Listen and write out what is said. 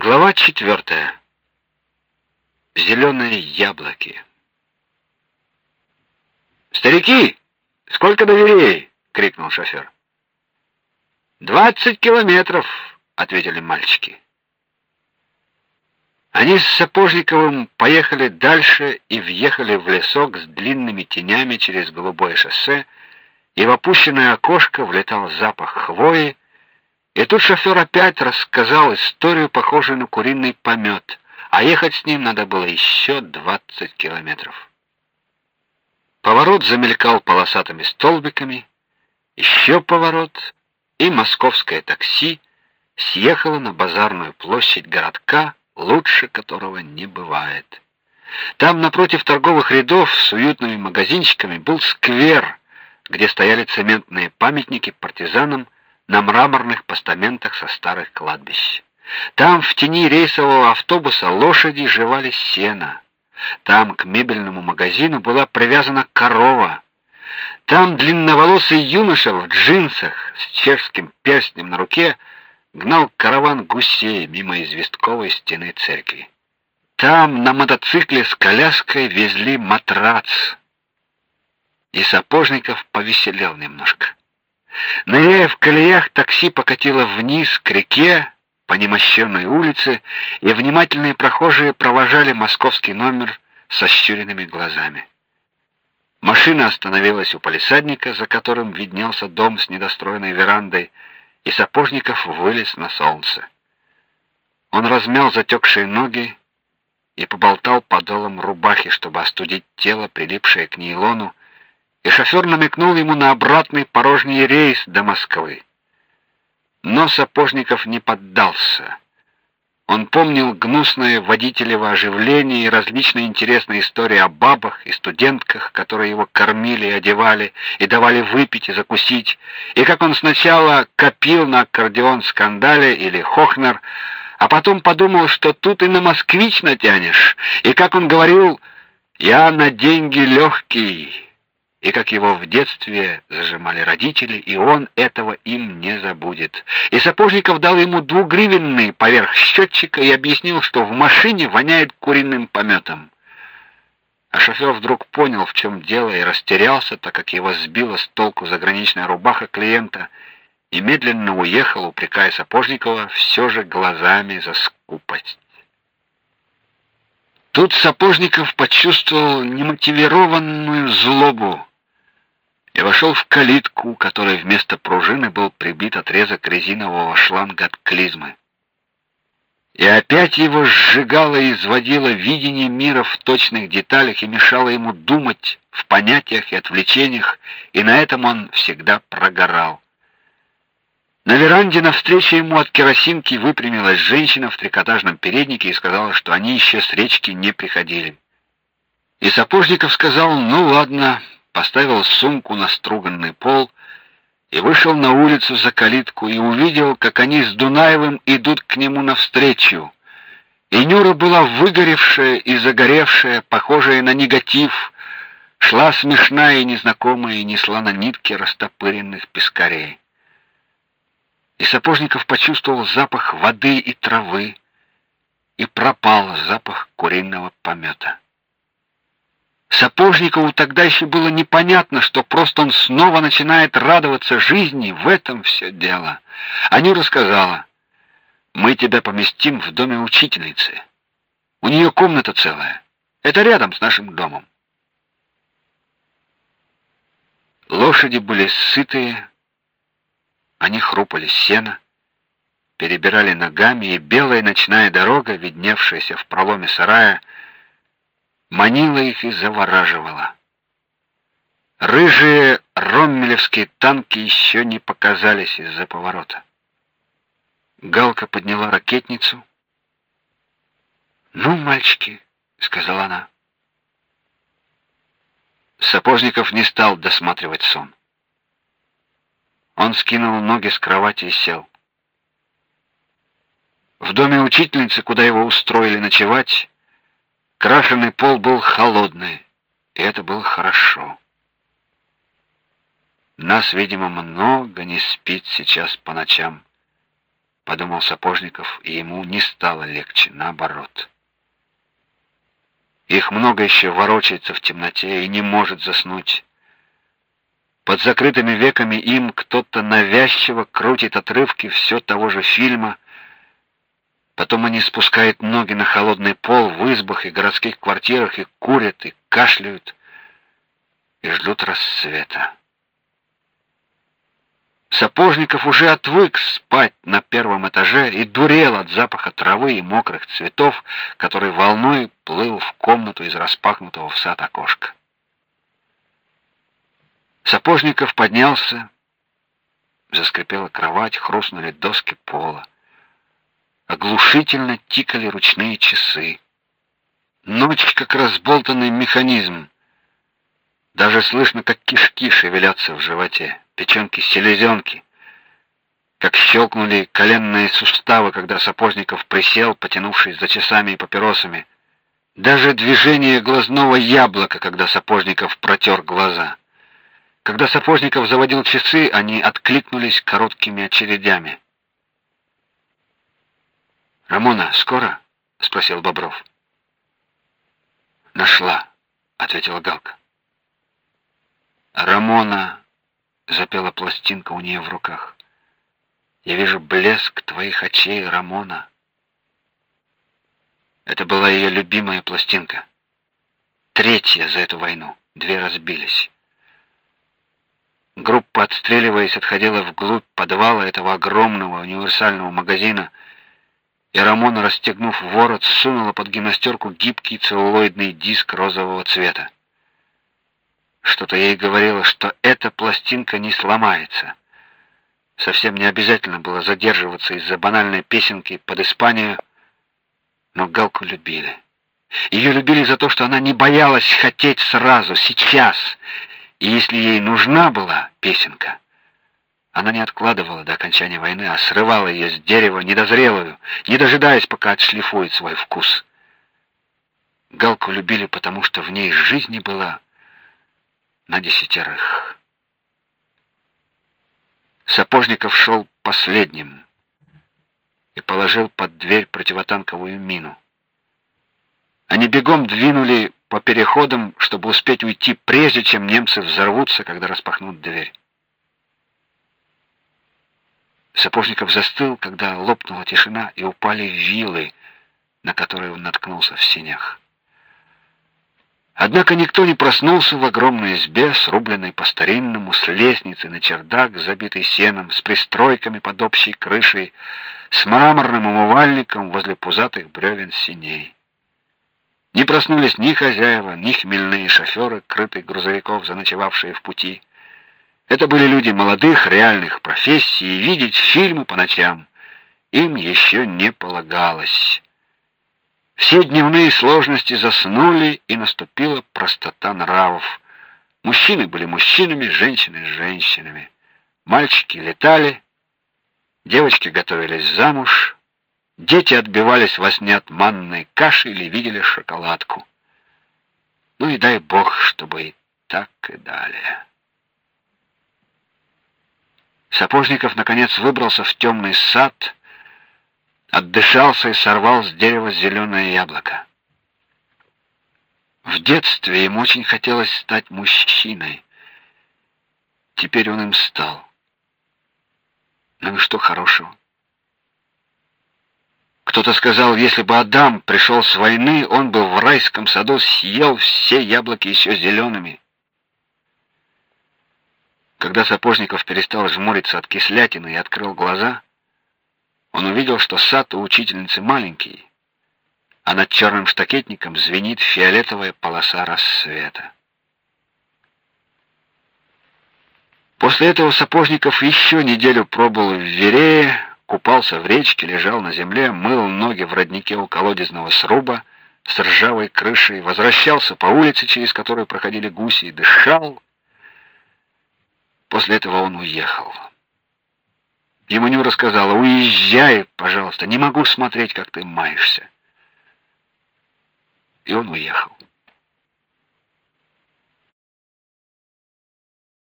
Глава четвертая. Зеленые яблоки. Старики, сколько до дверей? крикнул шофер. «Двадцать километров, ответили мальчики. Они с Сапожниковым поехали дальше и въехали в лесок с длинными тенями через голубое шоссе, и в опущенное окошко влетал запах хвои, и тут шофер опять рассказал историю, похожую на куриный помет, а ехать с ним надо было еще двадцать километров. Поворот замелькал полосатыми столбиками, еще поворот, и московское такси съехало на базарную площадь городка, лучше которого не бывает. Там напротив торговых рядов с уютными магазинчиками был сквер, где стояли цементные памятники партизанам на мраморных постаментах со старых кладбищ. Там в тени рейсового автобуса лошади жевали сено. Там к мебельному магазину была привязана корова. Там длинноволосый юноша в джинсах с чешским перстнем на руке гнал караван гусей мимо известковой стены церкви. Там на мотоцикле с коляской везли матрац. И Сапожников повеселел немножко. Ныряя в колеях, такси покатило вниз к реке по немощенной улице, и внимательные прохожие провожали московский номер со щуренными глазами. Машина остановилась у палисадника, за которым виднелся дом с недостроенной верандой, и Сапожников вылез на солнце. Он размял затекшие ноги и поболтал подолом рубахи, чтобы остудить тело, прилипшее к нейлону, и шофер намекнул ему на обратный порожний рейс до Москвы. Но Сапожников не поддался. Он помнил гнусное водителево оживление и различные интересные истории о бабах и студентках, которые его кормили и одевали, и давали выпить и закусить, и как он сначала копил на аккордеон скандале или Хохнер, а потом подумал, что тут и на москвич натянешь, и как он говорил: "Я на деньги легкий, и как его в детстве зажимали родители, и он этого им не забудет. И Сапожников дал ему двугривенный поверх счетчика и объяснил, что в машине воняет куриным пометом. А шофер вдруг понял, в чем дело, и растерялся, так как его сбила с толку заграничная рубаха клиента, и медленно уехал, упрекая Сапожникова все же глазами за скупость. Тут Сапожников почувствовал немотивированную злобу и вошел в калитку, у которой вместо пружины был прибит отрезок резинового шланга от клизмы. И опять его сжигало и изводило видение мира в точных деталях и мешало ему думать в понятиях и отвлечениях, и на этом он всегда прогорал. На веранде навстречу ему от керосинки выпрямилась женщина в трикотажном переднике и сказала, что они еще с речки не приходили. И Сапожников сказал: "Ну ладно, поставил сумку на струганный пол и вышел на улицу за калитку и увидел, как они с Дунаевым идут к нему навстречу. И Нюра была выгоревшая и загоревшая, похожая на негатив, шла смешная и незнакомая и несла на нитке растопыренных пескарей. И Сапожников почувствовал запах воды и травы, и пропал запах куриного помета. Сапожникову тогда еще было непонятно, что просто он снова начинает радоваться жизни, в этом все дело. Аню рассказала: "Мы тебя поместим в доме учительницы. У нее комната целая. Это рядом с нашим домом". Лошади были сытые, они хрупали сено, перебирали ногами, и белая ночная дорога, видневшаяся в проломе сарая, манила их и завораживала. Рыжие роммелевские танки еще не показались из-за поворота. Галка подняла ракетницу. "Ну, мальчики", сказала она. Сапожников не стал досматривать сон. Он скинул ноги с кровати и сел. В доме учительницы, куда его устроили ночевать, Крашеный пол был холодный, и это было хорошо. Нас, видимо, много не спит сейчас по ночам, подумал Сапожников, и ему не стало легче, наоборот. Их много еще ворочается в темноте и не может заснуть. Под закрытыми веками им кто-то навязчиво крутит отрывки все того же фильма. Потом они спускают ноги на холодный пол в избах и городских квартирах и курят и кашляют и ждут рассвета. Сапожников уже отвык спать на первом этаже и дурел от запаха травы и мокрых цветов, который волной плыл в комнату из распахнутого в сад окошка. Сапожников поднялся, заскрипела кровать, хрустнули доски пола. Оглушительно тикали ручные часы. Ночь как разболтанный механизм. Даже слышно, как кишки шевелятся в животе, печенки селезенки, как щелкнули коленные суставы, когда Сапожников присел, потянувшись за часами и папиросами. Даже движение глазного яблока, когда Сапожников протер глаза. Когда Сапожников заводил часы, они откликнулись короткими очередями. Рамона, скоро? спросил Бобров. Нашла, ответила Галка. Рамона запела пластинка у нее в руках. Я вижу блеск твоих очей, Рамона. Это была ее любимая пластинка. Третья за эту войну. Две разбились. Группа, отстреливаясь, отходила вглубь подвала этого огромного универсального магазина, и Рамона, расстегнув ворот, сунула под гимнастерку гибкий целлулоидный диск розового цвета. Что-то ей говорило, что эта пластинка не сломается. Совсем не обязательно было задерживаться из-за банальной песенки под Испанию, но Галку любили. Ее любили за то, что она не боялась хотеть сразу, сейчас, и если ей нужна была песенка, она не откладывала до окончания войны, а срывала ее с дерева недозрелую, не дожидаясь, пока отшлифует свой вкус. Галку любили, потому что в ней жизни была на десятерых. Сапожников шел последним и положил под дверь противотанковую мину. Они бегом двинули по переходам, чтобы успеть уйти, прежде чем немцы взорвутся, когда распахнут дверь. Сапожников застыл, когда лопнула тишина и упали вилы, на которые он наткнулся в синях. Однако никто не проснулся в огромной избе, срубленной по-старинному, с лестницей на чердак, забитый сеном, с пристройками под общей крышей, с мраморным умывальником возле пузатых бревен синей. Не проснулись ни хозяева, ни хмельные шоферы крытых грузовиков, заночевавшие в пути. Это были люди молодых, реальных профессий, видеть фильмы по ночам им еще не полагалось. Все дневные сложности заснули, и наступила простота нравов. Мужчины были мужчинами, женщины женщинами. Мальчики летали, девочки готовились замуж, Дети отбивались во сне от манной каши или видели шоколадку. Ну и дай бог, чтобы и так и далее. Сапожников наконец выбрался в темный сад, отдышался и сорвал с дерева зеленое яблоко. В детстве ему очень хотелось стать мужчиной. Теперь он им стал. Ну и что хорошего? Кто-то сказал, если бы Адам пришел с войны, он бы в райском саду съел все яблоки еще зелеными. Когда Сапожников перестал жмуриться от кислятины и открыл глаза, он увидел, что сад у учительницы маленький, а над черным штакетником звенит фиолетовая полоса рассвета. После этого Сапожников еще неделю пробыл в Верее, купался в речке, лежал на земле, мыл ноги в роднике у колодезного сруба с ржавой крышей, возвращался по улице, через которую проходили гуси, и дышал. После этого он уехал. Ему не рассказала: "Уезжай, пожалуйста, не могу смотреть, как ты маешься". И он уехал.